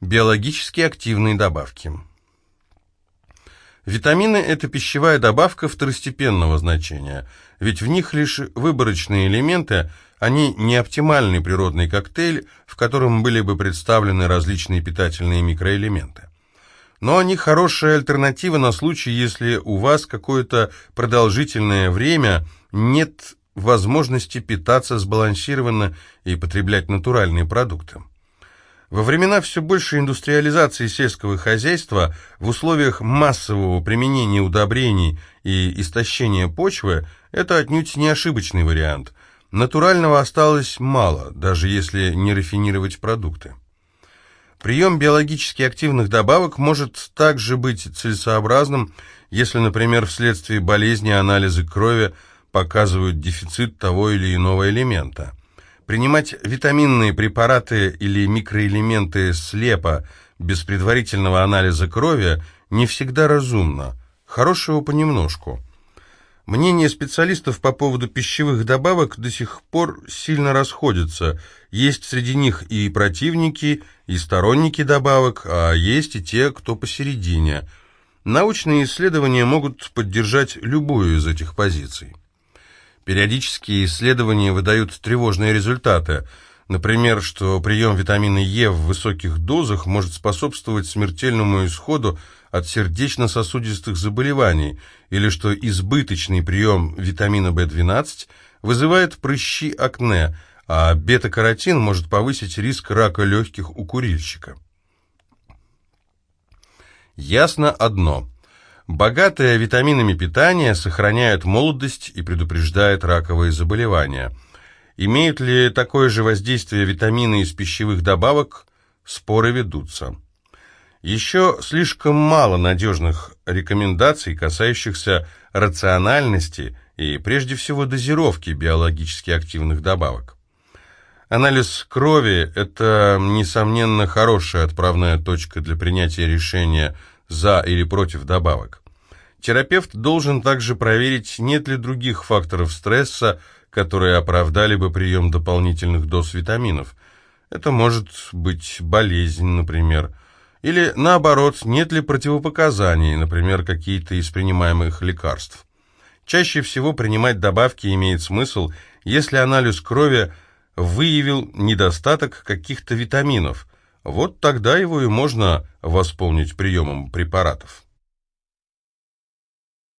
Биологически активные добавки. Витамины – это пищевая добавка второстепенного значения, ведь в них лишь выборочные элементы, они не оптимальный природный коктейль, в котором были бы представлены различные питательные микроэлементы. Но они хорошая альтернатива на случай, если у вас какое-то продолжительное время нет возможности питаться сбалансированно и потреблять натуральные продукты. Во времена все большей индустриализации сельского хозяйства, в условиях массового применения удобрений и истощения почвы, это отнюдь не ошибочный вариант. Натурального осталось мало, даже если не рафинировать продукты. Прием биологически активных добавок может также быть целесообразным, если, например, вследствие болезни анализы крови показывают дефицит того или иного элемента – Принимать витаминные препараты или микроэлементы слепо, без предварительного анализа крови, не всегда разумно. Хорошего понемножку. Мнения специалистов по поводу пищевых добавок до сих пор сильно расходятся. Есть среди них и противники, и сторонники добавок, а есть и те, кто посередине. Научные исследования могут поддержать любую из этих позиций. Периодические исследования выдают тревожные результаты. Например, что прием витамина Е в высоких дозах может способствовать смертельному исходу от сердечно-сосудистых заболеваний, или что избыточный прием витамина В12 вызывает прыщи акне, а бета-каротин может повысить риск рака легких у курильщика. Ясно одно – Богатое витаминами питание сохраняет молодость и предупреждает раковые заболевания. Имеют ли такое же воздействие витамины из пищевых добавок? Споры ведутся. Еще слишком мало надежных рекомендаций, касающихся рациональности и, прежде всего, дозировки биологически активных добавок. Анализ крови – это, несомненно, хорошая отправная точка для принятия решения – за или против добавок. Терапевт должен также проверить, нет ли других факторов стресса, которые оправдали бы прием дополнительных доз витаминов. Это может быть болезнь, например. Или наоборот, нет ли противопоказаний, например, какие-то из принимаемых лекарств. Чаще всего принимать добавки имеет смысл, если анализ крови выявил недостаток каких-то витаминов – вот тогда его и можно восполнить приемом препаратов.